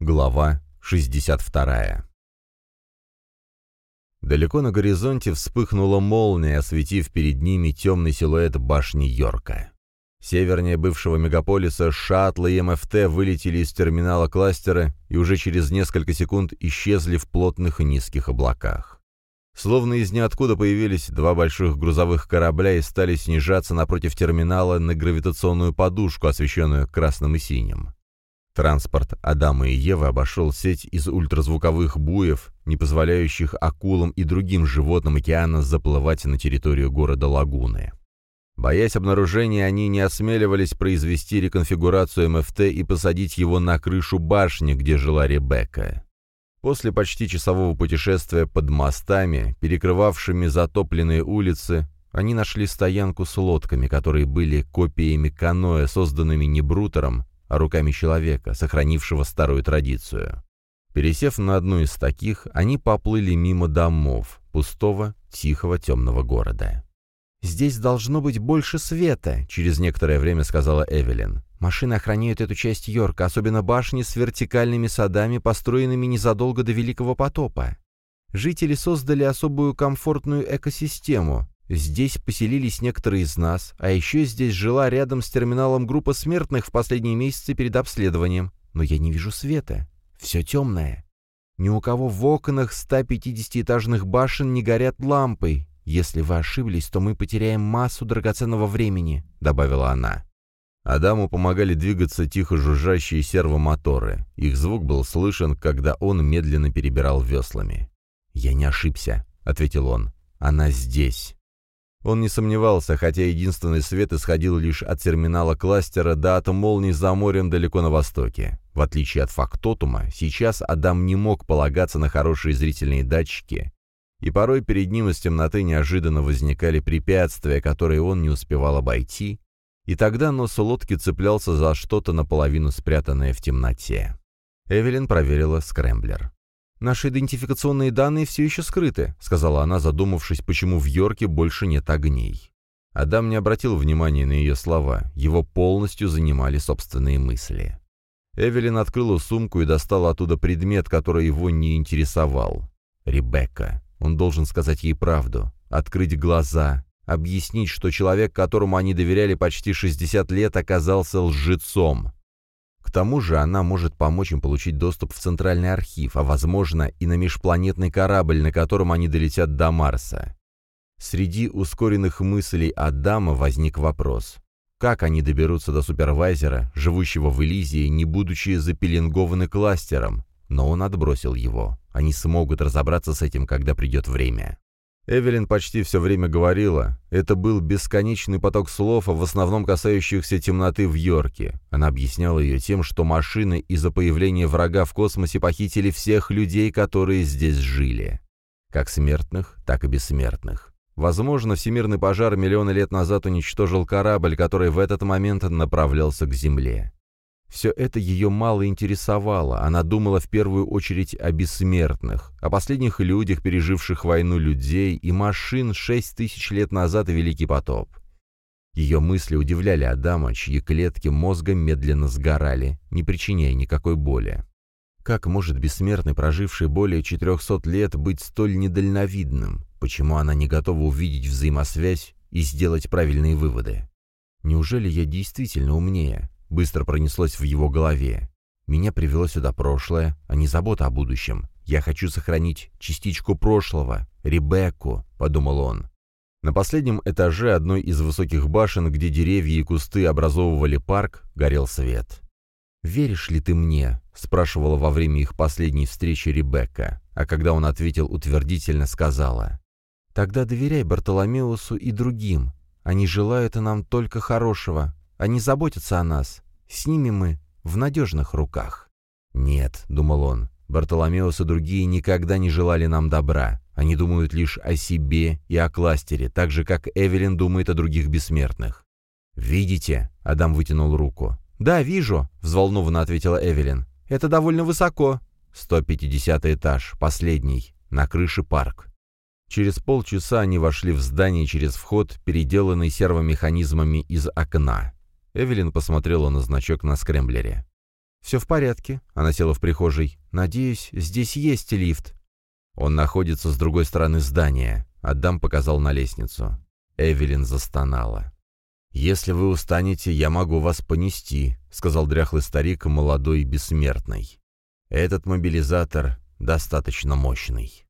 Глава 62 Далеко на горизонте вспыхнула молния, осветив перед ними темный силуэт башни Йорка. Севернее бывшего мегаполиса шаттлы и МФТ вылетели из терминала кластера и уже через несколько секунд исчезли в плотных низких облаках. Словно из ниоткуда появились два больших грузовых корабля и стали снижаться напротив терминала на гравитационную подушку, освещенную красным и синим. Транспорт Адама и Евы обошел сеть из ультразвуковых буев, не позволяющих акулам и другим животным океана заплывать на территорию города Лагуны. Боясь обнаружения, они не осмеливались произвести реконфигурацию МФТ и посадить его на крышу башни, где жила Ребекка. После почти часового путешествия под мостами, перекрывавшими затопленные улицы, они нашли стоянку с лодками, которые были копиями каноэ, созданными не Брутером, а руками человека, сохранившего старую традицию. Пересев на одну из таких, они поплыли мимо домов, пустого, тихого, темного города. «Здесь должно быть больше света», — через некоторое время сказала Эвелин. «Машины охраняют эту часть Йорка, особенно башни с вертикальными садами, построенными незадолго до Великого потопа. Жители создали особую комфортную экосистему, Здесь поселились некоторые из нас, а еще здесь жила рядом с терминалом группа смертных в последние месяцы перед обследованием. Но я не вижу света. Все темное. Ни у кого в окнах 150-этажных башен не горят лампы. Если вы ошиблись, то мы потеряем массу драгоценного времени», — добавила она. Адаму помогали двигаться тихо жужжащие сервомоторы. Их звук был слышен, когда он медленно перебирал веслами. «Я не ошибся», — ответил он. «Она здесь». Он не сомневался, хотя единственный свет исходил лишь от терминала кластера до атом молний за морем далеко на востоке. В отличие от фактотума, сейчас Адам не мог полагаться на хорошие зрительные датчики, и порой перед ним из темноты неожиданно возникали препятствия, которые он не успевал обойти, и тогда нос лодки цеплялся за что-то наполовину спрятанное в темноте. Эвелин проверила скрэмблер. «Наши идентификационные данные все еще скрыты», — сказала она, задумавшись, почему в Йорке больше нет огней. Адам не обратил внимания на ее слова, его полностью занимали собственные мысли. Эвелин открыла сумку и достала оттуда предмет, который его не интересовал. Ребекка. Он должен сказать ей правду, открыть глаза, объяснить, что человек, которому они доверяли почти 60 лет, оказался лжецом. К тому же она может помочь им получить доступ в Центральный архив, а, возможно, и на межпланетный корабль, на котором они долетят до Марса. Среди ускоренных мыслей Адама возник вопрос. Как они доберутся до супервайзера, живущего в Элизии, не будучи запеленгованы кластером? Но он отбросил его. Они смогут разобраться с этим, когда придет время. Эвелин почти все время говорила. Это был бесконечный поток слов, в основном касающихся темноты в Йорке. Она объясняла ее тем, что машины из-за появления врага в космосе похитили всех людей, которые здесь жили. Как смертных, так и бессмертных. Возможно, всемирный пожар миллионы лет назад уничтожил корабль, который в этот момент направлялся к Земле. Все это ее мало интересовало, она думала в первую очередь о бессмертных, о последних людях, переживших войну людей и машин шесть тысяч лет назад и Великий потоп. Ее мысли удивляли Адама, чьи клетки мозга медленно сгорали, не причиняя никакой боли. Как может бессмертный, проживший более 400 лет, быть столь недальновидным? Почему она не готова увидеть взаимосвязь и сделать правильные выводы? Неужели я действительно умнее? Быстро пронеслось в его голове. Меня привело сюда прошлое, а не забота о будущем. Я хочу сохранить частичку прошлого, Ребекку, подумал он. На последнем этаже одной из высоких башен, где деревья и кусты образовывали парк, горел свет. «Веришь ли ты мне?» — спрашивала во время их последней встречи Ребекка, а когда он ответил утвердительно, сказала. «Тогда доверяй Бартоломеусу и другим. Они желают нам только хорошего, они заботятся о нас. С ними мы в надежных руках. «Нет», — думал он, — «Бартоломеус и другие никогда не желали нам добра. Они думают лишь о себе и о кластере, так же, как Эвелин думает о других бессмертных». «Видите?» — Адам вытянул руку. «Да, вижу», — взволнованно ответила Эвелин. «Это довольно высоко». «150 этаж, последний, на крыше парк». Через полчаса они вошли в здание через вход, переделанный сервомеханизмами из окна. Эвелин посмотрела на значок на скрэмблере. «Все в порядке», — она села в прихожей. «Надеюсь, здесь есть лифт». «Он находится с другой стороны здания», — Адам показал на лестницу. Эвелин застонала. «Если вы устанете, я могу вас понести», — сказал дряхлый старик, молодой и бессмертный. «Этот мобилизатор достаточно мощный».